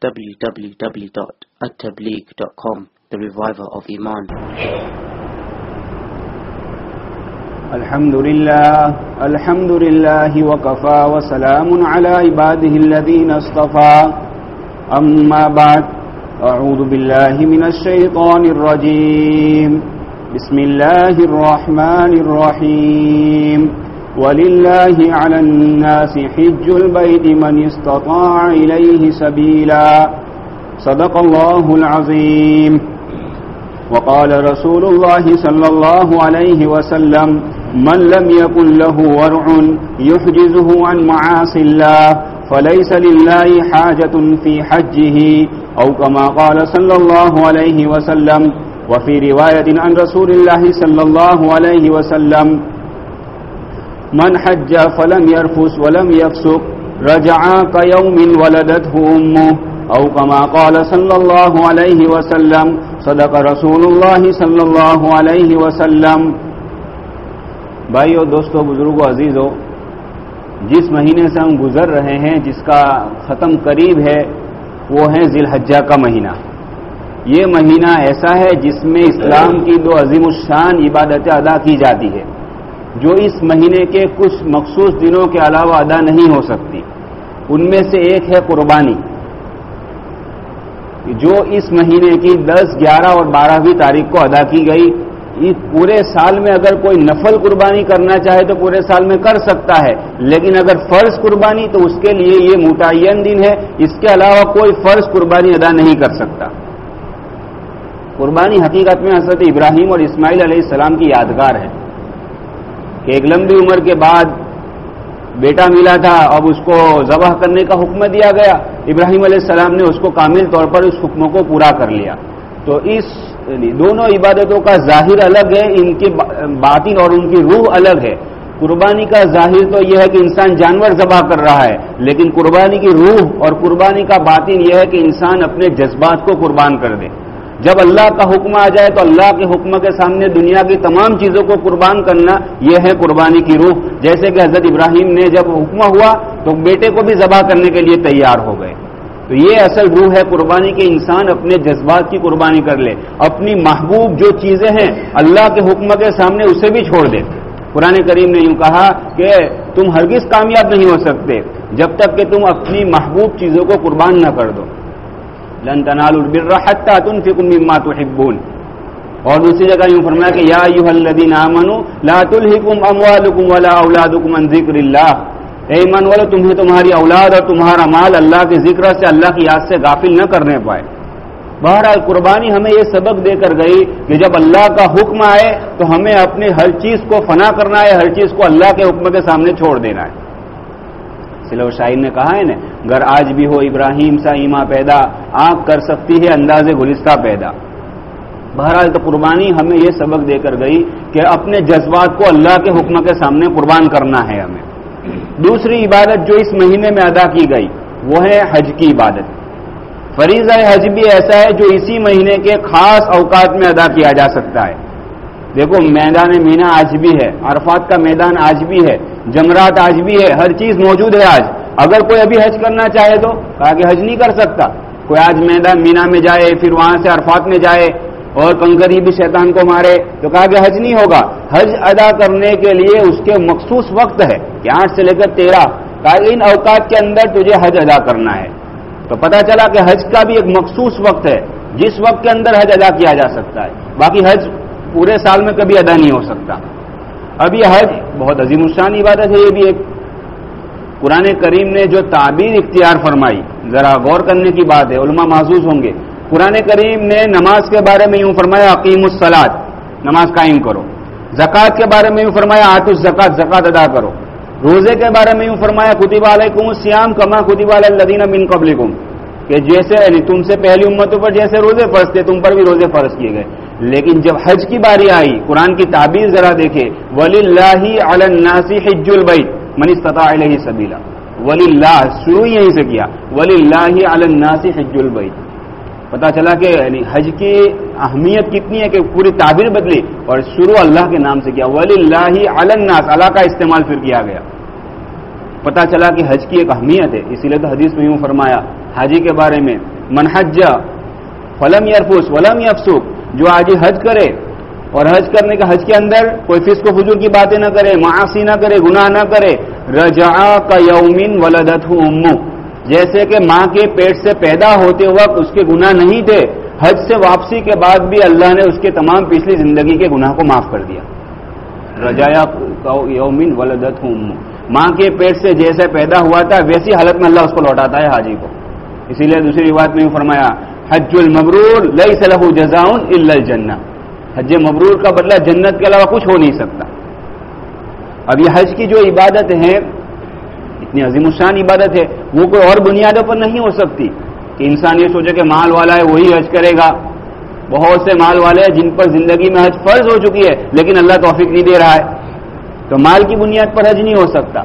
www.attableek.com The Reviver of Iman. الحمد لله الحمد لله وكفى وسلام على عباده الذين اصطفى أما بعد أعوذ بالله من الشيطان الرجيم بسم الله الرحمن الرحيم ولله على الناس حج البيت من استطاع إليه سبيلا. صدق الله العظيم. وقال رسول الله صلى الله عليه وسلم من لم يكن له ورع يحجزه عن معاصي الله فليس لله حاجة في حجه. أو كما قال صلى الله عليه وسلم وفي رواية عن رسول الله صلى الله عليه وسلم من حج فلم يرفس ولم يفسق رجع كيوم ولدته أمه أو كما قال صلى الله عليه وسلم صدق رسول الله صلى الله عليه وسلم بھائیو دوستو، بزرگو، عزیزو، جس مہینے سے ہم گزر رہے ہیں، جس کا ختم قریب ہے، وہ ہے ذی الحجہ کا مہینہ۔ یہ مہینہ ایسا ہے جس میں اسلام کی دو عظیم الشان عبادتیں ادا کی جاتی ہے جو اس مہینے کے کچھ مخصوص دنوں کے علاوہ ادا نہیں ہو سکتی۔ ان میں سے ایک ہے قربانی۔ جو اس مہینے کی دس، گیارہ اور بارہویں تاریخ کو ادا کی گئی پورے سال میں اگر کوئی نفل قربانی کرنا چاہے تو پورے سال میں کر سکتا ہے۔ لیکن اگر فرض قربانی تو اس کے لیے یہ متعین دن ہے۔ اس کے علاوہ کوئی فرض قربانی ادا نہیں کر سکتا۔ قربانی حقیقت میں حضرت ابراہیم اور اسماعیل علیہ السلام کی یادگار ہے۔ کہ ایک لمبی عمر کے بعد بیٹا ملا تھا، اب اس کو ذبح کرنے کا حکم دیا گیا۔ ابراہیم علیہ السلام نے اس کو کامل طور پر اس حکم کو پورا کر لیا۔ تو اس یعنی دونوں عبادتوں کا ظاہر الگ ہے، ان کی باطن اور ان کی روح الگ ہے۔ قربانی کا ظاہر تو یہ ہے کہ انسان جانور ذبح کر رہا ہے، لیکن قربانی کی روح اور قربانی کا باطن یہ ہے کہ انسان اپنے جذبات کو قربان کر دے۔ جب اللہ کا حکم آ جائے تو اللہ کے حکم کے سامنے دنیا کی تمام چیزوں کو قربان کرنا، یہ ہے قربانی کی روح۔ جیسے کہ حضرت ابراہیم نے جب حکم ہوا تو بیٹے کو بھی ذبح کرنے کے لیے تیار ہو گئے۔ تو یہ اصل روح ہے قربانی کے انسان اپنے جذبات کی قربانی کر لے، اپنی محبوب جو چیزیں ہیں اللہ کے حکم کے سامنے اسے بھی چھوڑ دے۔ قرآن کریم نے یوں کہا کہ تم ہرگز کامیاب نہیں ہو سکتے جب تک کہ تم اپنی محبوب چیزوں کو قربان نہ کر دو۔ لن تنالوا البر حتى تنفقوا مما تحبون۔ اور دوسری جگہ یوں فرمایا کہ یا ایھا الذین آمنوا، لا تلهکم اموالکم ولا اولادکم عن ذکر اللہ اے ایمان والو تمہیں تمہاری اولاد اور تمہارا مال اللہ کے ذکر سے اللہ کی یاد سے غافل نہ کرنے پائے۔ بہرحال قربانی ہمیں یہ سبق دے کر گئی کہ جب اللہ کا حکم آئے تو ہمیں اپنے ہر چیز کو فنا کرنا ہے، ہر چیز کو اللہ کے حکم کے سامنے چھوڑ دینا ہے۔ سلو شاہر نے کہا ہے نا، گر آج بھی ہو ابراہیم سا ایما پیدا آنکھ کر سکتی ہے انداز گلستہ پیدا۔ بہرحال تو قربانی ہمیں یہ سبق دے کر گئی کہ اپنے جذبات کو اللہ کے حکم کے سامنے قربان کرنا ہے ہمیں۔ دوسری عبادت جو اس مہینے میں ادا کی گئی، وہ ہے حج کی عبادت۔ فریضہ حج بھی ایسا ہے جو اسی مہینے کے خاص اوقات میں ادا کیا جا سکتا ہے۔ دیکھو، میدان مینا آج بھی ہے، عرفات کا میدان آج بھی ہے جمرات آج بھی ہے، ہر چیز موجود ہے آج۔ اگر کوئی ابھی حج کرنا چاہے تو کہا کہ حج نہیں کر سکتا۔ کوئی آج میدان مینا میں جائے، پھر وہاں سے عرفات میں جائے اور کنکری بھی شیطان کو مارے تو کہا کہ حج نہیں ہوگا۔ حج ادا کرنے کے لیے اس کے مخصوص وقت ہے کہ آٹھ سے لے کر تیرہ۔ کہا ان اوقات کے اندر تجھے حج ادا کرنا ہے۔ تو پتا چلا کہ حج کا بھی ایک مخصوص وقت ہے۔ جس وقت کے اندر حج ادا کیا جا سکتا ہے۔ باقی حج پورے سال میں کبھی ادا نہیں ہو سکتا۔ اب یہ حج بہت عظیم الشان عبادت ہے، یہ بھی ایک قرآن کریم نے جو تعبیر اختیار فرمائی۔ ذرا غور کرنے کی بات ہے، علماء محسوس ہوں گے۔ قرآن کریم نے نماز کے بارے میں یوں فرمایا عقیم السلاد نماز قائم کرو۔ زکوٰۃ کے بارے میں یوں فرمایا، آت الزکات زکات ادا کرو۔ روزے کے بارے میں یوں فرمایا خطیب علیکم السیام کما خطیب الدین بن قبل کہ جیسے یعنی تم سے پہلی امتوں پر جیسے روزے فرض تھے، تم پر بھی روزے فرض کیے گئے۔ لیکن جب حج کی باری آئی، قرآن کی تعبیر ذرا دیکھے ولی اللہ الناسی حج البئی منی سطح علیہ سبیلا ولی اللہ شروع یہیں سے کیا۔ ولی اللہ الناسی حج البئی پتا چلا کہ یعنی حج کی اہمیت کتنی ہے کہ پوری تعبیر بدلی اور شروع اللہ کے نام سے کیا۔ ولی اللہ الناس۔ اللہ کا استعمال پھر کیا گیا۔ پتا چلا کہ حج کی ایک اہمیت ہے۔ اسی لیے تو حدیث میں یوں فرمایا، حاجی کے بارے میں منحج فلم یرفوس ولم یفسوک جو آج حج کرے اور حج کرنے کا حج کے اندر کوئی فسق و فجور کی باتیں نہ کرے معاشی نہ کرے، گناہ نہ کرے رجا کا یومن ولدت امو، جیسے کہ ماں کے پیٹ سے پیدا ہوتے وقت اس کے گناہ نہیں تھے، حج سے واپسی کے بعد بھی اللہ نے اس کے تمام پچھلی زندگی کے گناہ کو معاف کر دیا۔ رجایا یومن ولدت امو، ماں کے پیٹ سے جیسے پیدا ہوا تھا، ویسی حالت میں اللہ اس کو لوٹاتا ہے حاجی کو۔ اسی لیے دوسری بات میں فرمایا حج المبرور لئی صلاح جزاؤن الجنہ حج مبرور کا بدلہ جنت کے علاوہ کچھ ہو نہیں سکتا. اب یہ حج کی جو عبادت ہے اتنی عظیم الشان عبادت ہے، وہ کوئی اور بنیادوں پر نہیں ہو سکتی. کہ انسان یہ سوچے کہ مال والا ہے، وہی حج کرے گا. بہت سے مال والے ہیں جن پر زندگی میں حج فرض ہو چکی ہے، لیکن اللہ توفیق نہیں دے رہا ہے. تو مال کی بنیاد پر حج نہیں ہو سکتا.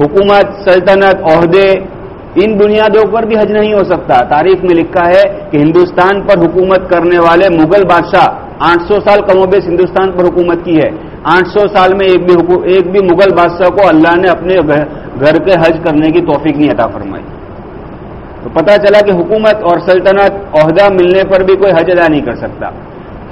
حکومت، سلطنت، عہدے ان بنیادوں پر بھی حج نہیں ہو سکتا۔ تاریخ میں لکھا ہے کہ ہندوستان پر حکومت کرنے والے مغل بادشاہ آٹھ سو سال کم و بیش ہندوستان پر حکومت کی ہے۔ آٹھ سو سال میں ایک بھی ایک بھی مغل بادشاہ کو اللہ نے اپنے گھر کے حج کرنے کی توفیق نہیں عطا فرمائی۔ تو پتا چلا کہ حکومت اور سلطنت عہدہ ملنے پر بھی کوئی حج ادا نہیں کر سکتا۔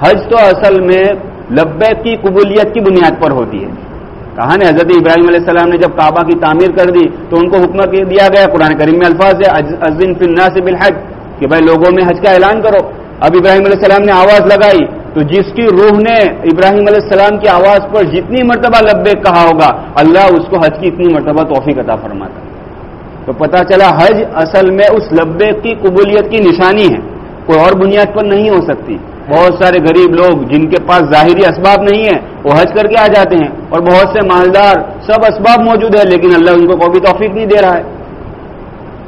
حج تو اصل میں لبے کی قبولیت کی بنیاد پر ہوتی ہے۔ کہا نا حضرت ابراہیم علیہ السلام نے جب کعبہ کی تعمیر کر دی تو ان کو حکم دیا گیا، قرآن کریم میں الفاظ ہے ازن فلنا سے بالحج کہ بھائی لوگوں میں حج کا اعلان کرو۔ اب ابراہیم علیہ السلام نے آواز لگائی، تو جس کی روح نے ابراہیم علیہ السلام کی آواز پر جتنی مرتبہ لبے کہا ہوگا، اللہ اس کو حج کی اتنی مرتبہ توفیق عطا فرماتا۔ تو پتا چلا حج اصل میں اس لبے کی قبولیت کی نشانی ہے، کوئی اور بنیاد پر نہیں ہو سکتی۔ بہت سارے غریب لوگ جن کے پاس ظاہری اسباب نہیں ہے وہ حج کر کے آ جاتے ہیں اور بہت سے مالدار سب اسباب موجود ہے لیکن اللہ ان کو کوئی توفیق نہیں دے رہا ہے۔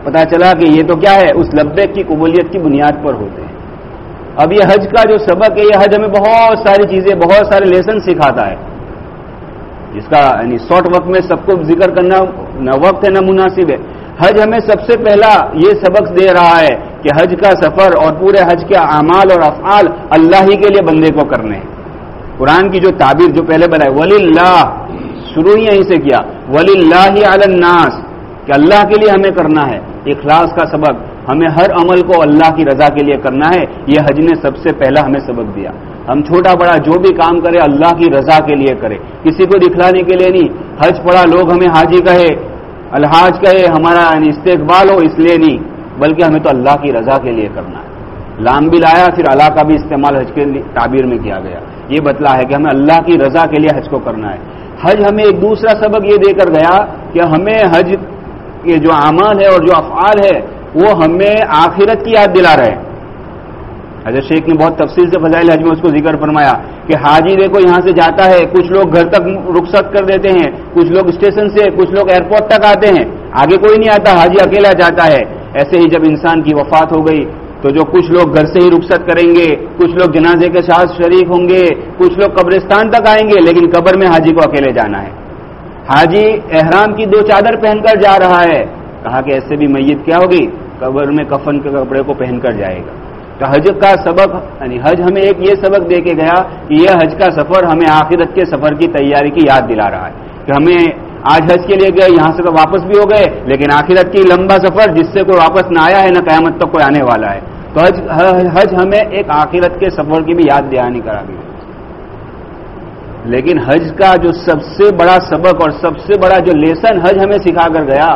پتا چلا کہ یہ تو کیا ہے، اس لبے کی قبولیت کی بنیاد پر ہوتے ہیں۔ اب یہ حج کا جو سبق ہے، یہ حج ہمیں بہت ساری چیزیں، بہت سارے لیسن سکھاتا ہے۔ جس کا یعنی شارٹ وقت میں سب کو ذکر کرنا نہ وقت ہے، نہ مناسب ہے۔ حج ہمیں سب سے پہلا یہ سبق دے رہا ہے کہ حج کا سفر اور پورے حج کے اعمال اور افعال اللہ ہی کے لیے بندے کو کرنے ہیں۔ قرآن کی جو تعبیر جو پہلے بنائے ولی اللہ شروع ہی یہیں سے کیا ولی اللہ الناس، کہ اللہ کے لیے ہمیں کرنا ہے، اخلاص کا سبق ہمیں ہر عمل کو اللہ کی رضا کے لیے کرنا ہے، یہ حج نے سب سے پہلا ہمیں سبق دیا۔ ہم چھوٹا بڑا جو بھی کام کرے، اللہ کی رضا کے لیے کرے۔ کسی کو دکھلانے کے لیے نہیں، حج پڑا لوگ ہمیں حاجی کہے، الحاج کہے، ہمارا یعنی استقبال ہو، اس لیے نہیں، بلکہ ہمیں تو اللہ کی رضا کے لیے کرنا ہے۔ لام بھی لایا، پھر اللہ کا بھی استعمال حج کے تعبیر میں کیا گیا۔ یہ بتلا ہے کہ ہمیں اللہ کی رضا کے لیے حج کو کرنا ہے۔ حج ہمیں ایک دوسرا سبق یہ دے کر گیا کہ ہمیں حج کے جو اعمال ہے اور جو افعال ہے وہ ہمیں آخرت کی یاد دلا رہے ہیں۔ حضرت شیخ نے بہت تفصیل سے فضائل حج میں اس کو ذکر فرمایا کہ حاجی دیکھو یہاں سے جاتا ہے، کچھ لوگ گھر تک رخصت کر دیتے ہیں، کچھ لوگ اسٹیشن سے، کچھ لوگ ایئرپورٹ تک آتے ہیں۔ آگے کوئی نہیں آتا، حاجی اکیلا جاتا ہے۔ ایسے ہی جب انسان کی وفات ہو گئی تو جو کچھ لوگ گھر سے ہی رخصت کریں گے، کچھ لوگ جنازے کے ساتھ شریک ہوں گے، کچھ لوگ قبرستان تک آئیں گے، لیکن قبر میں حاجی کو اکیلے جانا ہے۔ حاجی احرام کی دو چادر پہن کر جا رہا ہے۔ کہا کہ ایسے بھی میت کیا ہوگی؟ قبر میں کفن کے کپڑے کو پہن کر جائے گا۔ تو حج کا سبق یعنی حج ہمیں ایک یہ سبق دے کے گیا کہ یہ حج کا سفر ہمیں آخرت کے سفر کی تیاری کی یاد دلا رہا ہے کہ ہمیں آج حج کے لیے گئے، یہاں سے تو واپس بھی ہو گئے، لیکن آخرت کی لمبا سفر جس سے کوئی واپس نہ آیا ہے، نہ قیامت تک کوئی آنے والا ہے۔ تو حج حج ہمیں ایک آخرت کے سفر کی بھی یاد دہانی کرا دی۔ لیکن حج کا جو سب سے بڑا سبق اور سب سے بڑا جو لیسن حج ہمیں سکھا کر گیا،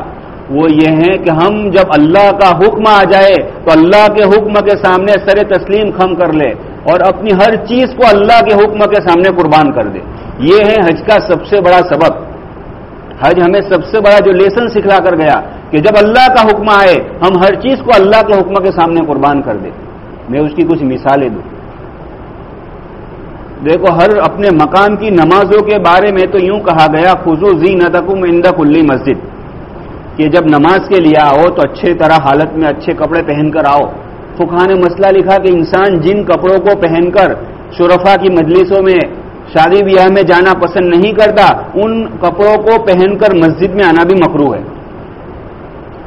وہ یہ ہے کہ ہم جب اللہ کا حکم آ جائے، تو اللہ کے حکم کے سامنے سر تسلیم خم کر لے اور اپنی ہر چیز کو اللہ کے حکم کے سامنے قربان کر دے۔ یہ ہے حج کا سب سے بڑا سبق۔ حج ہمیں سب سے بڑا جو لیسن سکھلا کر گیا کہ جب اللہ کا حکم آئے، ہم ہر چیز کو اللہ کے حکم کے سامنے قربان کر دیں۔ میں اس کی کچھ مثالیں دوں۔ دیکھو، ہر اپنے مکان کی نمازوں کے بارے میں تو یوں کہا گیا خزو زی ندکم اندہ کلی مسجد۔ کہ جب نماز کے لیے آؤ تو اچھے طرح حالت میں اچھے کپڑے پہن کر آؤ۔ فکان نے مسئلہ لکھا کہ انسان جن کپڑوں کو پہن کر شرفا کی مجلسوں میں شادی بیاہ میں جانا پسند نہیں کرتا، ان کپڑوں کو پہن کر مسجد میں آنا بھی مکرو ہے۔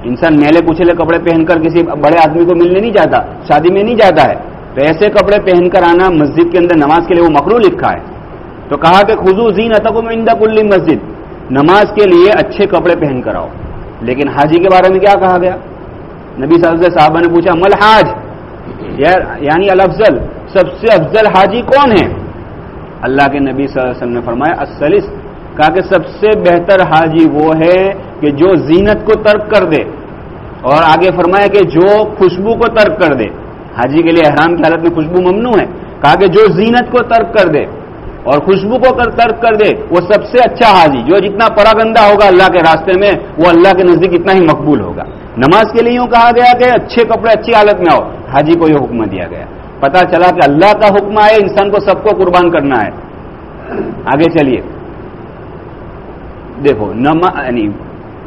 انسان میلے کچلے کپڑے پہن کر کسی بڑے آدمی کو ملنے نہیں جاتا، شادی میں نہیں جاتا ہے۔ تو ایسے کپڑے پہن کر آنا مسجد کے اندر نماز کے لیے وہ مکرو لکھا ہے۔ تو کہا کہ خزو زین اتکم اندہ کلی مسجد، نماز کے لیے اچھے کپڑے پہن کر آؤ۔ لیکن حاجی کے بارے میں کیا کہا گیا؟ نبی صلی اللہ علیہ صاحبہ نے پوچھا، مل حاج؟ یعنی الافضل، سب سے افضل حاجی کون ہے اللہ کے نبی صلی اللہ علیہ وسلم نے فرمایا اسلس کہا کہ سب سے بہتر حاجی وہ ہے کہ جو زینت کو ترک کر دے۔ اور آگے فرمایا کہ جو خوشبو کو ترک کر دے۔ حاجی کے لیے احرام کی حالت میں خوشبو ممنوع ہے۔ کہا کہ جو زینت کو ترک کر دے اور خوشبو کو ترک کر دے، وہ سب سے اچھا حاجی، جو جتنا پڑا گندا ہوگا اللہ کے راستے میں، وہ اللہ کے نزدیک اتنا ہی مقبول ہوگا۔ نماز کے لیے یوں کہا گیا کہ اچھے کپڑے، اچھی حالت میں آؤ، حاجی کو یہ حکم دیا گیا۔ پتا چلا کہ اللہ کا حکم آئے، انسان کو سب کو قربان کرنا ہے۔ آگے چلیے۔ دیکھو یعنی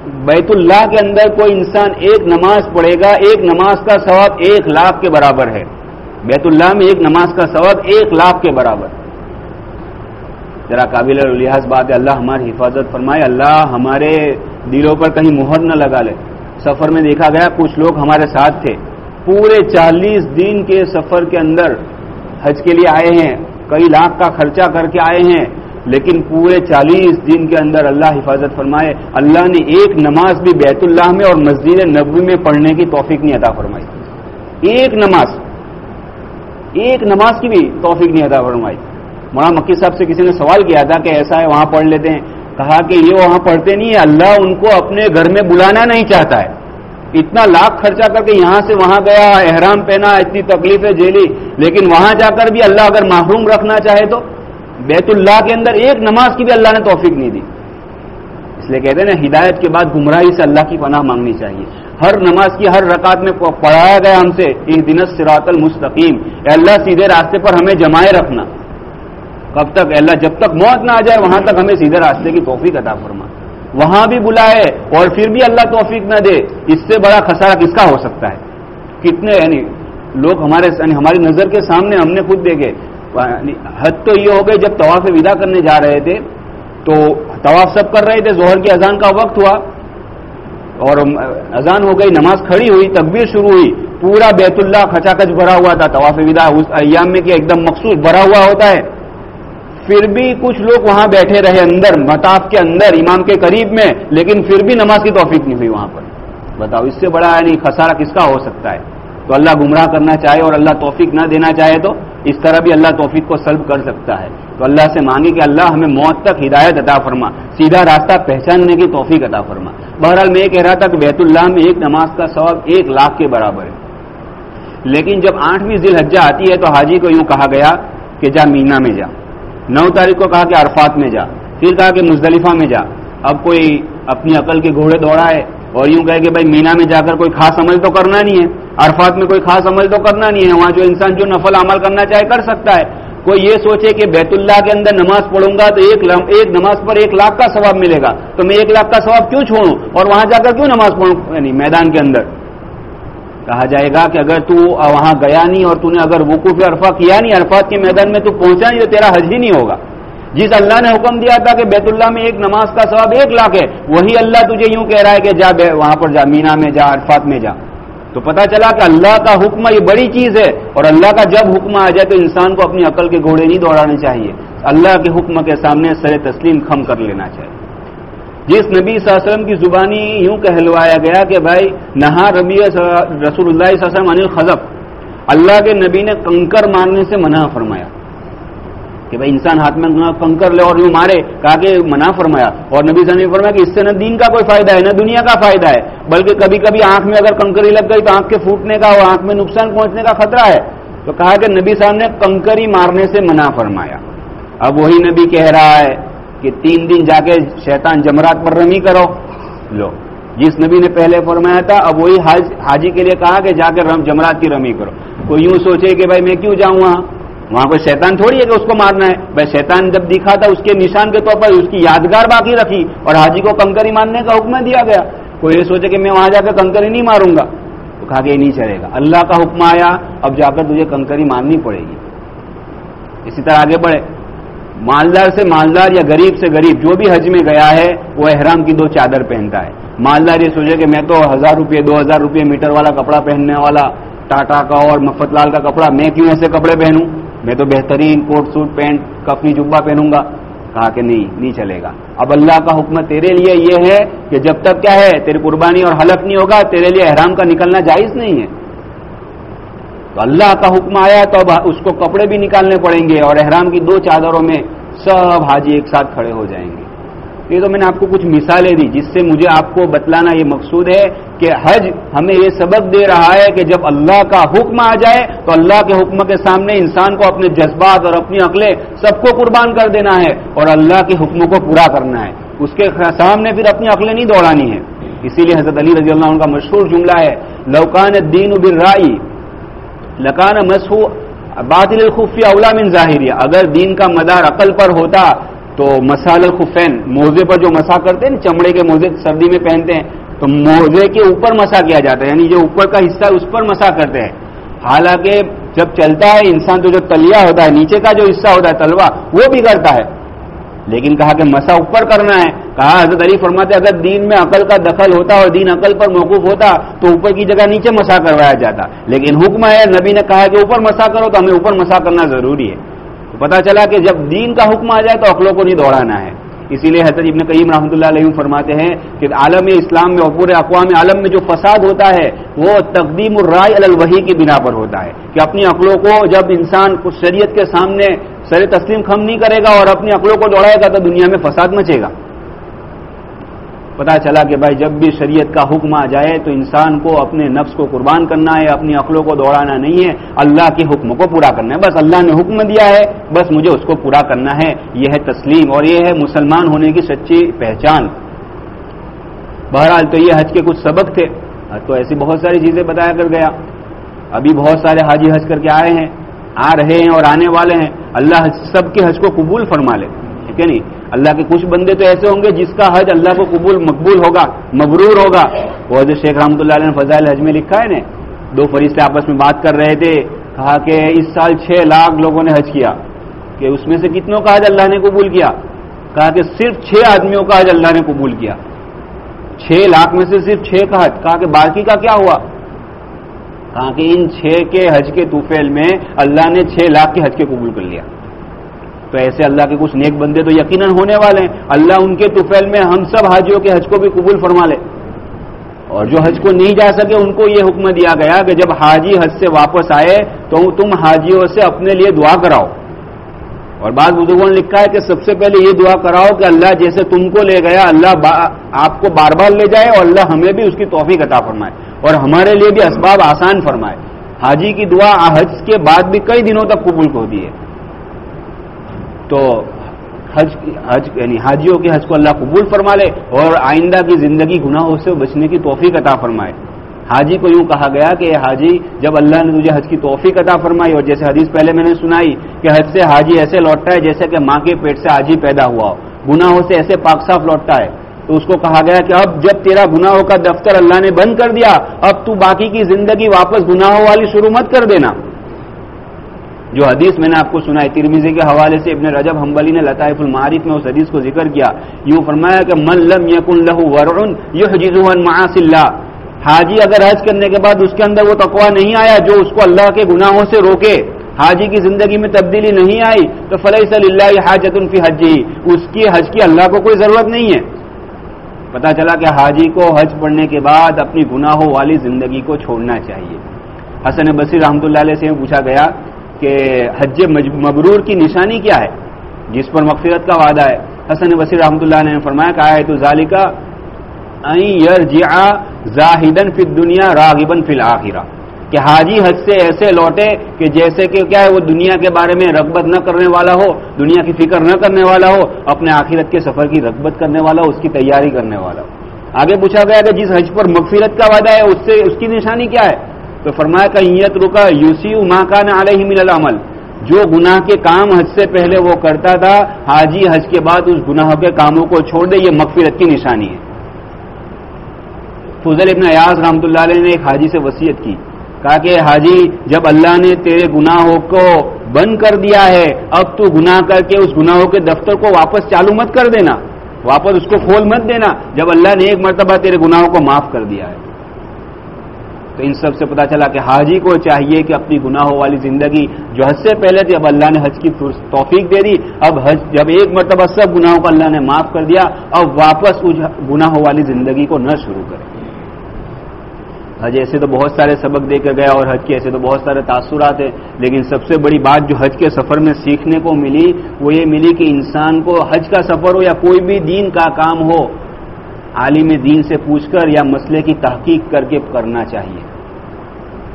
بیت اللہ کے اندر کوئی انسان ایک نماز پڑھے گا، ایک نماز کا ثواب ایک لاکھ کے برابر ہے۔ بیت اللہ میں ایک نماز کا ثواب ایک لاکھ کے برابر۔ ذرا قابل الحاظ بات ہے، اللہ ہماری حفاظت فرمائے، اللہ ہمارے دلوں پر کہیں مہر نہ لگا لے۔ سفر میں دیکھا گیا، کچھ لوگ ہمارے ساتھ تھے۔ پورے چالیس دن کے سفر کے اندر حج کے لیے آئے ہیں، کئی لاکھ کا خرچہ کر کے آئے ہیں، لیکن پورے چالیس دن کے اندر اللہ حفاظت فرمائے، اللہ نے ایک نماز بھی بیت اللہ میں اور مسجد نبوی میں پڑھنے کی توفیق نہیں عطا فرمائی۔ ایک نماز ایک نماز کی بھی توفیق نہیں عطا فرمائی۔ مولانا مکی صاحب سے کسی نے سوال کیا تھا کہ ایسا ہے وہاں پڑھ لیتے ہیں، کہا کہ یہ وہاں پڑھتے نہیں اللہ ان کو اپنے گھر میں بلانا نہیں چاہتا ہے۔ اتنا لاکھ خرچہ کر کے یہاں سے وہاں گیا، احرام پہنا، اتنی تکلیفیں جیلی لیکن وہاں جا کر بھی اللہ اگر محروم رکھنا چاہے تو بیت اللہ کے اندر ایک نماز کی بھی اللہ نے توفیق نہیں دی۔ اس لیے کہتے ہیں نا، ہدایت کے بعد گمراہی سے اللہ کی پناہ مانگنی چاہیے۔ ہر نماز کی ہر رکعت میں پڑھایا گیا ہم سے ایک دن سرات المستقیم اللہ، سیدھے راستے پر ہمیں جمائے رکھنا۔ کب تک؟ اللہ، جب تک موت نہ آ جائے، وہاں تک ہمیں سیدھے راستے کی توفیق عطا فرما۔ وہاں بھی بلائے اور پھر بھی اللہ توفیق نہ دے، اس سے بڑا خسارہ کس کا ہو سکتا ہے؟ کتنے یعنی لوگ ہمارے یعنی ہماری نظر کے سامنے ہم نے خود دیکھے۔ یعنی حد تو یہ ہو گئی، جب طواف ودا کرنے جا رہے تھے، تو طواف سب کر رہے تھے زہر کی اذان کا وقت ہوا۔ اور اذان ہو گئی، نماز کھڑی ہوئی، تکبیر شروع ہوئی، پورا بیت اللہ کھچا کچ بھرا ہوا تھا۔ طواف ودا اس ایام میں کہ ایک دم مخصوص بھرا ہوا ہوتا ہے۔ پھر بھی کچھ لوگ وہاں بیٹھے رہے اندر، مطاف کے اندر، امام کے قریب میں، لیکن پھر بھی نماز کی توفیق نہیں ہوئی وہاں پر۔ بتاؤ، اس سے بڑا یعنی خسارہ کس کا ہو سکتا ہے؟ تو اللہ گمراہ کرنا چاہے اور اللہ توفیق نہ دینا چاہے تو اس طرح بھی اللہ توفیق کو سلب کر سکتا ہے۔ تو اللہ سے مانگی کہ اللہ ہمیں موت تک ہدایت عطا فرما، سیدھا راستہ پہچاننے کی توفیق عطا فرما۔ بہرحال میں یہ کہہ رہا تھا کہ بیت اللہ میں ایک نماز کا ثواب ایک لاکھ کے برابر ہے۔ لیکن جب آٹھویں ذیل حجہ آتی ہے تو حاجی کو یوں کہا گیا کہ جا مینا میں جا۔ نو تاریخ کو کہا کہ عرفات میں جا، پھر کہا کہ مزدلفہ میں جا۔ اب کوئی اپنی عقل کے گھوڑے دوڑا ہے اور یوں کہے کہ بھائی مینا میں جا کر کوئی خاص عمل تو کرنا نہیں ہے، عرفات میں کوئی خاص عمل تو کرنا نہیں ہے، وہاں جو انسان جو نفل عمل کرنا چاہے کر سکتا ہے۔ کوئی یہ سوچے کہ بیت اللہ کے اندر نماز پڑھوں گا تو ایک ایک نماز پر ایک لاکھ کا ثواب ملے گا۔ تو میں ایک لاکھ کا ثواب کیوں چھوڑوں؟ اور وہاں جا کر کیوں نماز پڑھوں؟ یعنی میدان کے اندر۔ کہا جائے گا کہ اگر تو وہاں گیا نہیں اور تو نے اگر وقوف عرفہ کیا نہیں عرفات کے میدان میں تو پہنچا نہیں تو تیرا حج ہی نہیں ہوگا۔ جس اللہ نے حکم دیا تھا کہ بیت اللہ میں ایک نماز کا ثواب ایک لاکھ ہے، وہی اللہ تجھے یوں کہہ رہا ہے کہ جا وہاں پر جا، مینا میں جا، عرفات میں جا۔ تو پتا چلا کہ اللہ کا حکم یہ بڑی چیز ہے اور اللہ کا جب حکم آ جائے تو انسان کو اپنی عقل کے گھوڑے نہیں دوڑانے چاہیے۔ اللہ کے حکم کے سامنے سر تسلیم خم کر لینا چاہیے۔ جس نبی صلی اللہ علیہ وسلم کی زبانی یوں کہلوایا گیا کہ بھائی، نہا ربی رسول اللہ صلی اللہ علیہ وسلم انل خزب اللہ کے نبی نے کنکر مارنے سے منع فرمایا۔ کہ بھائی، انسان ہاتھ میں کنکر لے اور یوں مارے، کہا کہ منع فرمایا۔ اور نبی صلی اللہ فرمایا کہ اس سے نہ دین کا کوئی فائدہ ہے، نہ دنیا کا فائدہ ہے، بلکہ کبھی کبھی آنکھ میں اگر کنکری لگ گئی تو آنکھ کے پھوٹنے کا اور آنکھ میں نقصان پہنچنے کا خطرہ ہے۔ تو کہا کہ نبی صاحب نے کنکری مارنے سے منع فرمایا۔ اب وہی نبی کہہ رہا ہے کہ تین دن جا کے شیطان جمرات پر رمی کرو۔ لو، جس نبی نے پہلے فرمایا تھا، اب وہی حاجی کے لیے کہا کہ جا کے جمرات کی رمی کرو۔ کوئی یوں سوچے کہ بھائی میں کیوں جاؤں وہاں؟ وہاں کوئی شیطان تھوڑی ہے کہ اس کو مارنا ہے؟ بھائی شیطان جب دکھا تھا، اس کے نشان کے طور پر اس کی یادگار باقی رکھی اور حاجی کو کنکری مارنے کا حکم دیا گیا۔ کوئی یہ سوچے کہ میں وہاں جا کر کنکری نہیں ماروں گا؟ تو کہا کہ یہ نہیں چلے گا۔ اللہ کا حکم آیا، اب جا کر تجھے کنکری مارنی پڑے گی۔ اسی طرح آگے بڑھے۔ مالدار سے مالدار یا غریب سے غریب جو بھی حج میں گیا ہے، وہ احرام کی دو چادر پہنتا ہے۔ مالدار یہ سوچے کہ میں تو ہزار روپے دو ہزار روپے میٹر والا کپڑا پہننے والا، ٹاٹا کا اور مفت لال کا کپڑا، میں کیوں ایسے کپڑے پہنوں؟ میں تو بہترین کوٹ، سوٹ، پینٹ کپنی جبا پہنوں گا۔ کہا کہ نہیں نہیں چلے گا۔ اب اللہ کا حکم تیرے لیے یہ ہے کہ جب تک کیا ہے، تیری قربانی اور حلف نہیں ہوگا، تیرے لیے احرام کا نکلنا جائز نہیں ہے۔ تو اللہ کا حکم آیا تو اب اس کو کپڑے بھی نکالنے پڑیں گے اور احرام کی دو چادروں میں سب حاجی ایک ساتھ کھڑے ہو جائیں گے۔ یہ تو میں نے آپ کو کچھ مثالیں دی جس سے مجھے آپ کو بتلانا یہ مقصود ہے کہ حج ہمیں یہ سبق دے رہا ہے کہ جب اللہ کا حکم آ جائے تو اللہ کے حکم کے سامنے انسان کو اپنے جذبات اور اپنی عقلیں سب کو قربان کر دینا ہے اور اللہ کے حکموں کو پورا کرنا ہے۔ اس کے سامنے پھر اپنی عقلیں نہیں دوڑانی ہے اسی لیے حضرت علی رضی اللہ عنہ کا مشہور جملہ ہے لوکان دین رائی لکان مسو باطل الخفیہ اولا من ظاہریہ اگر دین کا مدار عقل پر ہوتا تو مسال الخفین، موزے پر جو مسا کرتے ہیں، چمڑے کے موزے سردی میں پہنتے ہیں، تو موزے کے اوپر مسا کیا جاتا ہے یعنی جو اوپر کا حصہ ہے، اس پر مسا کرتے ہیں۔ حالانکہ جب چلتا ہے، انسان تو جو تلیا ہوتا ہے، نیچے کا جو حصہ ہوتا ہے، تلوا، وہ بھی کرتا ہے۔ لیکن کہا کہ مسا اوپر کرنا ہے۔ کہا حضرت علی فرماتے اگر دین میں عقل کا دخل ہوتا اور دین عقل پر موقف ہوتا تو اوپر کی جگہ نیچے مسا کروایا جاتا۔ لیکن حکم ہے نبی نے کہا کہ اوپر مسا کرو تو ہمیں اوپر مسا کرنا ضروری ہے۔ تو پتا چلا کہ جب دین کا حکم آ جائے تو عقلوں کو نہیں دوڑانا ہے۔ اسی لیے حضرت ابن قیم رحمۃ اللہ علیہ فرماتے ہیں کہ عالم اسلام میں اور پورے اقوام عالم میں جو فساد ہوتا ہے، وہ تقدیم الرائے الوحی کی بنا پر ہوتا ہے۔ کہ اپنی عقلوں کو جب انسان کچھ شریعت کے سامنے سر تسلیم خم نہیں کرے گا اور اپنی عقلوں کو دوڑائے گا تو دنیا میں فساد مچے گا۔ پتا چلا کہ بھائی جب بھی شریعت کا حکم آ جائے تو انسان کو اپنے نفس کو قربان کرنا ہے، اپنی عقلوں کو دوڑانا نہیں ہے۔ اللہ کے حکم کو پورا کرنا ہے۔ بس اللہ نے حکم دیا ہے، بس مجھے اس کو پورا کرنا ہے۔ یہ ہے تسلیم اور یہ ہے مسلمان ہونے کی سچی پہچان۔ بہرحال تو یہ حج کے کچھ سبق تھے۔ تو ایسی بہت ساری چیزیں بتایا کر گیا۔ ابھی بہت سارے حاجی حج کر کے آئے ہیں، آ رہے ہیں اور آنے والے ہیں۔ اللہ سب کے حج کو قبول فرما لے، ٹھیک ہے نہیں؟ اللہ کے کچھ بندے تو ایسے ہوں گے جس کا حج اللہ کو قبول، مقبول ہوگا، مبرور ہوگا۔ وہ جو شیخ رحمۃ اللہ علیہ نے فضائل حج میں لکھا ہے نا، دو فرشتے آپس میں بات کر رہے تھے، کہا کہ اس سال چھ لاکھ لوگوں نے حج کیا، کہ اس میں سے کتنوں کا حج اللہ نے قبول کیا؟ کہا کہ صرف چھ آدمیوں کا حج اللہ نے قبول کیا۔ چھ لاکھ میں سے صرف چھ کا حج، کہا کہ باقی کا کیا ہوا؟ کہا کہ ان چھ کے حج کے توفیل میں اللہ نے چھ لاکھ کے حج کے قبول کر لیا۔ تو ایسے اللہ کے کچھ نیک بندے تو یقیناً ہونے والے ہیں۔ اللہ ان کے توفیل میں ہم سب حاجیوں کے حج کو بھی قبول فرما لے۔ اور جو حج کو نہیں جا سکے ان کو یہ حکم دیا گیا کہ جب حاجی حج سے واپس آئے تو تم حاجیوں سے اپنے لیے دعا کراؤ۔ اور بعض بزرگوں نے لکھا ہے کہ سب سے پہلے یہ دعا کراؤ کہ اللہ جیسے تم کو لے گیا، اللہ آپ کو بار بار لے جائے اور اللہ ہمیں بھی اس کی توفیق عطا فرمائے۔ اور ہمارے لیے بھی اسباب آسان فرمائے۔ حاجی کی دعا حج کے بعد بھی کئی دنوں تک قبول ہوتی ہے۔ تو حج حج یعنی حاجیوں کے حج کو اللہ قبول فرما لے اور آئندہ کی زندگی گناہوں سے بچنے کی توفیق عطا فرمائے۔ حاجی کو یوں کہا گیا کہ حاجی، جب اللہ نے تجھے حج کی توفیق عطا فرمائی اور جیسے حدیث پہلے میں نے سنائی کہ حج سے حاجی ایسے لوٹتا ہے جیسے کہ ماں کے پیٹ سے حاجی پیدا ہوا ہو۔ گناہوں سے ایسے پاک صاف لوٹتا ہے۔ تو اس کو کہا گیا کہ اب جب تیرا گناہوں کا دفتر اللہ نے بند کر دیا، اب تو باقی کی زندگی واپس گناہوں والی شروع مت کر دینا۔ جو حدیث میں نے آپ کو سنا ہے ترمیزی کے حوالے سے ابن رجب حنبلی نے لطائف المعارف میں اس حدیث کو ذکر کیا۔ یوں فرمایا کہ من لم یکن له ورع يحجزه عن معاصی اللہ۔ حاجی اگر حج کرنے کے بعد اس کے اندر وہ تقوا نہیں آیا جو اس کو اللہ کے گناہوں سے روکے، حاجی کی زندگی میں تبدیلی نہیں آئی، تو فلح صلی اللہ حاجت فی حجی۔ اس کی حج کی اللہ کو کوئی ضرورت نہیں ہے۔ پتا چلا کہ حاجی کو حج پڑھنے کے بعد اپنی گناہوں والی زندگی کو چھوڑنا چاہیے۔ حسن بصیر رحمۃ اللہ علیہ سے پوچھا گیا کہ حج مبرور کی نشانی کیا ہے؟ جس پر مغفرت کا وعدہ ہے۔ حسن وسیع رحمۃ اللہ نے فرمایا کہا ہے تو ظالقہ زاہدن فی دنیا راغبن فی الآخرہ کہ حاجی حج سے ایسے لوٹے کہ جیسے کہ کیا ہے وہ دنیا کے بارے میں رغبت نہ کرنے والا ہو، دنیا کی فکر نہ کرنے والا ہو، اپنے آخرت کے سفر کی رغبت کرنے والا ہو، اس کی تیاری کرنے والا ہو۔ آگے پوچھا گیا کہ جس حج پر مغفرت کا وعدہ ہے، اس سے، اس کی نشانی کیا ہے؟ تو فرمایا کا نیت رکا یوسی ماں کا نہ علیہ مل العمل۔ جو گناہ کے کام حج سے پہلے وہ کرتا تھا، حاجی حج کے بعد اس گناہ کے کاموں کو چھوڑ دے، یہ مغفرت کی نشانی ہے۔ فضل ابن ایاز رحمۃ اللہ علیہ نے ایک حاجی سے وسیعت کی۔ کہا کہ حاجی، جب اللہ نے تیرے گناہوں کو بند کر دیا ہے، اب تو گناہ کر کے اس گناہوں کے دفتر کو واپس چالو مت کر دینا۔ واپس اس کو کھول مت دینا۔ جب اللہ نے ایک مرتبہ تیرے گناہوں کو معاف کر دیا ہے۔ تو ان سب سے پتا چلا کہ حاجی کو چاہیے کہ اپنی گناہوں والی زندگی جو حج سے پہلے تھی، اب اللہ نے حج کی توفیق دے دی۔ اب حج، جب ایک مرتبہ سب گناہوں کو اللہ نے معاف کر دیا، اب واپس اس گناہوں والی زندگی کو نہ شروع کرے حج ایسے تو بہت سارے سبق دے کر گیا اور حج کے ایسے تو بہت سارے تاثرات ہیں، لیکن سب سے بڑی بات جو حج کے سفر میں سیکھنے کو ملی، وہ یہ ملی کہ انسان کو حج کا سفر ہو یا کوئی بھی دین کا کام ہو، عالم دین سے پوچھ کر یا مسئلے کی تحقیق کر کے کرنا چاہیے۔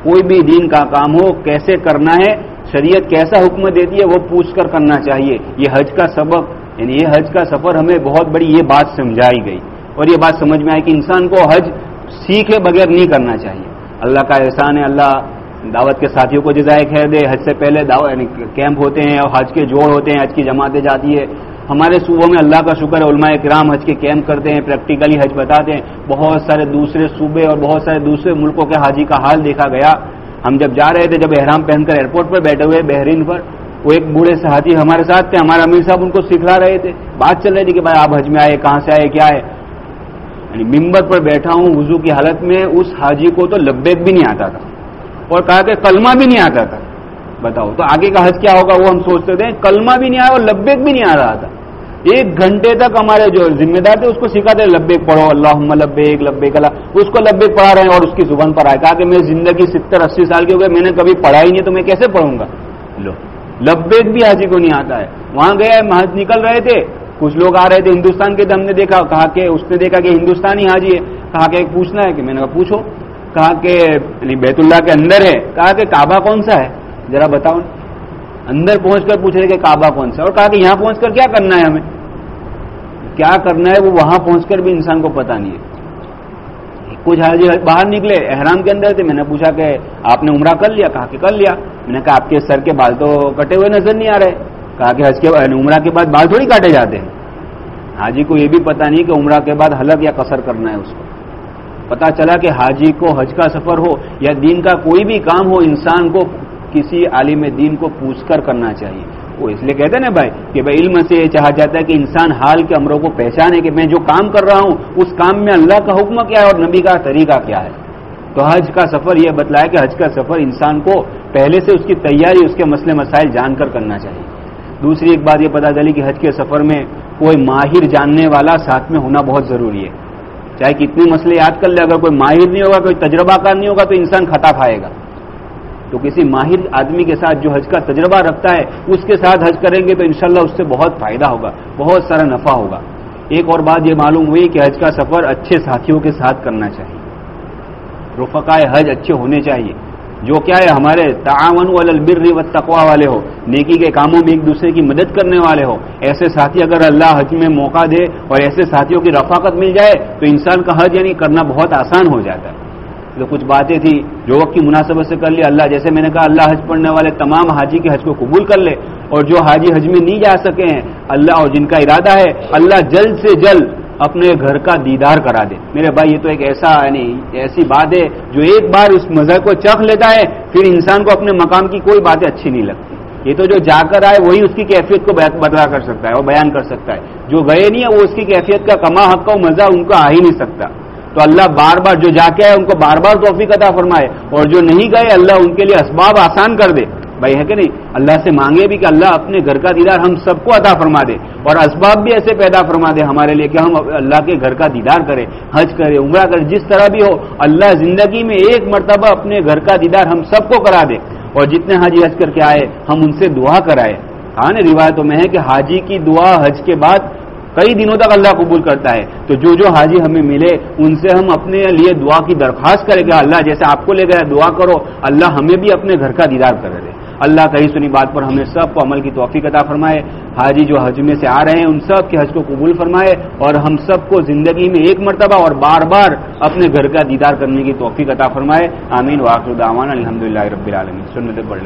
کوئی بھی دین کا کام ہو، کیسے کرنا ہے، شریعت کیسا حکم دیتی ہے، وہ پوچھ کر کرنا چاہیے۔ یہ حج کا سبق یعنی یہ حج کا سفر ہمیں بہت بڑی یہ بات سمجھائی گئی۔ اور یہ بات سمجھ میں آئی کہ انسان کو حج سیکھے بغیر نہیں کرنا چاہیے۔ اللہ کا احسان ہے، اللہ دعوت کے ساتھیوں کو جزائے خیر دے۔ حج سے پہلے دعوت یعنی کیمپ ہوتے ہیں اور حج کے جوڑ ہوتے ہیں، حج کی جماعتیں جاتی ہے ہمارے صوبوں میں اللہ کا شکر ہے، علماء کرام حج کے کیمپ کرتے ہیں، پریکٹیکلی حج بتاتے ہیں۔ بہت سارے دوسرے صوبے اور بہت سارے دوسرے ملکوں کے حاجی کا حال دیکھا گیا۔ ہم جب جا رہے تھے، جب احرام پہن کر ایئرپورٹ پر بیٹھے ہوئے بحرین پر، وہ ایک بوڑھے ساتھی ہمارے ساتھ تھے ہمارے امیر صاحب ان کو سکھلا رہے تھے۔ بات چل رہی تھی کہ بھائی آپ حج میں آئے، کہاں سے آئے، کیا ہے؟ یعنی ممبر پر بیٹھا ہوں وضو کی حالت میں، اس حاجی کو تو لبیک بھی نہیں آتا تھا۔ اور کہا کہ کلمہ بھی نہیں آتا تھا۔ بتاؤ، تو آگے کا حج کیا ہوگا؟ وہ ہم سوچتے تھے، کلمہ بھی نہیں آیا اور لبیک بھی نہیں آ رہا تھا۔ ایک گھنٹے تک ہمارے جو ذمہ دار تھے، اس کو سکھاتے لبیک پڑھو اللہ لبیک لبیک اللہ۔ اس کو لبیک پڑھا رہے ہیں اور اس کی زبان پر آئے۔ کہا کہ میں زندگی ستر، اسی سال کی ہو گئی، میں نے کبھی پڑھا ہی نہیں، تو میں کیسے پڑھوں گا؟ لو۔ لبیک بھی حاجی کو نہیں آتا ہے۔ وہاں گیا محض نکل رہے تھے۔ کچھ لوگ آ رہے تھے ہندوستان کے ہم نے دیکھا، کہا کہ اس نے دیکھا کہ ہندوستانی حاجی ہے۔ کہا کہ پوچھنا ہے کہ میں نے کہا پوچھو۔ کہا کہ یعنی بیت اللہ کے اندر ہے۔ کہا کہ کعبہ کون سا ہے؟ ذرا بتاؤ۔ اندر پہنچ کر پوچھ رہے کہ کعبہ کون سا اور کہا کہ یہاں پہنچ کر کیا کرنا ہے ہمیں؟ کیا کرنا ہے وہ وہاں پہنچ کر بھی انسان کو پتا نہیں ہے۔ کچھ حاجی باہر نکلے، احرام کے اندر تھے۔ میں نے پوچھا کہ آپ نے عمرہ کر لیا؟ کہا کہ کر لیا۔ میں نے کہا آپ کے سر کے بال تو کٹے ہوئے نظر نہیں آ رہے۔ کہا کہ حج کے یعنی عمرہ کے بعد بال تھوڑی کاٹے جاتے ہیں۔ حاجی کو یہ بھی پتا نہیں کہ عمرہ کے بعد حلق یا قصر کرنا ہے اس کو۔ پتا چلا کہ حاجی کو حج کا سفر ہو یا دین کا کوئی بھی کام ہو، انسان کو کسی عالم دین کو پوچھ کر کرنا چاہیے۔ وہ اس لیے کہتے ہیں نا بھائی کہ بھائی علم سے یہ چاہا جاتا ہے کہ انسان حال کے امروں کو پہچانے کہ میں جو کام کر رہا ہوں، اس کام میں اللہ کا حکم کیا ہے اور نبی کا طریقہ کیا ہے۔ تو حج کا سفر یہ بتلایا کہ حج کا سفر انسان کو پہلے سے اس کی تیاری، اس کے مسئلے مسائل جان کر کرنا چاہیے۔ دوسری ایک بات یہ پتا چلی کہ حج کے سفر میں کوئی ماہر جاننے والا ساتھ میں ہونا بہت ضروری ہے۔ چاہے کتنے مسئلے یاد کر لے، اگر کوئی ماہر نہیں ہوگا، کوئی تجربہ کار نہیں ہوگا، تو انسان خطا کھائے گا۔ تو کسی ماہر آدمی کے ساتھ جو حج کا تجربہ رکھتا ہے، اس کے ساتھ حج کریں گے تو انشاءاللہ اس سے بہت فائدہ ہوگا، بہت سارا نفع ہوگا۔ ایک اور بات یہ معلوم ہوئی کہ حج کا سفر اچھے ساتھیوں کے ساتھ کرنا چاہیے۔ رفقائے حج اچھے ہونے چاہیے۔ جو کیا ہے ہمارے تعاون والبر و تقوا والے ہو، نیکی کے کاموں میں ایک دوسرے کی مدد کرنے والے ہو۔ ایسے ساتھی اگر اللہ حج میں موقع دے اور ایسے ساتھیوں کی رفاقت مل جائے تو انسان کا حج یعنی کرنا بہت آسان ہو جاتا ہے۔ تو کچھ باتیں تھیں، جو وقت کی مناسبت سے کر لیا اللہ جیسے میں نے کہا، اللہ حج پڑھنے والے تمام حاجی کے حج کو قبول کر لے اور جو حاجی حج میں نہیں جا سکے ہیں، اللہ اور جن کا ارادہ ہے، اللہ جلد سے جلد اپنے گھر کا دیدار کرا دے۔ میرے بھائی، یہ تو ایک ایسا یعنی ایسی بات ہے جو ایک بار اس مذہب کو چکھ لیتا ہے، پھر انسان کو اپنے مقام کی کوئی باتیں اچھی نہیں لگتی۔ یہ تو جو جا کر آئے، وہی اس کی کیفیت کو بدلا کر سکتا ہے اور بیان کر سکتا ہے۔ جو گئے نہیں ہے وہ اس کی کیفیت کا کما حق کا مزہ ان کو آ ہی نہیں سکتا۔ تو اللہ بار بار جو جا کے آئے، ان کو بار بار توفیق عطا فرمائے۔ اور جو نہیں گئے، اللہ ان کے لیے اسباب آسان کر دے۔ بھائی ہے کہ نہیں؟ اللہ سے مانگے بھی کہ اللہ اپنے گھر کا دیدار ہم سب کو عطا فرما دے اور اسباب بھی ایسے پیدا فرما دے ہمارے لیے کہ ہم اللہ کے گھر کا دیدار کریں، حج کرے عمرہ کرے جس طرح بھی ہو، اللہ زندگی میں ایک مرتبہ اپنے گھر کا دیدار ہم سب کو کرا دے اور جتنے حاجی حج کر کے آئے، ہم ان سے دعا کرائے۔ ہاں نا، روایتوں میں ہے کہ حاجی کی دعا حج کے بعد کئی دنوں تک اللہ قبول کرتا ہے۔ تو جو جو حاجی ہمیں ملے، ان سے ہم اپنے لیے دعا کی درخواست کریں گے اللہ جیسے آپ کو لے گیا، دعا کرو، اللہ ہمیں بھی اپنے گھر کا دیدار کر دے۔ اللہ کہیں سنی بات پر ہمیں سب کو عمل کی توفیق عطا فرمائے۔ حاجی جو حج میں سے آ رہے ہیں، ان سب کے حج کو قبول فرمائے اور ہم سب کو زندگی میں ایک مرتبہ اور بار بار اپنے گھر کا دیدار کرنے کی توفیق عطا فرمائے۔ آمین۔ واقع دعوان الحمد للہ رب العالمین۔ سنت بڑھ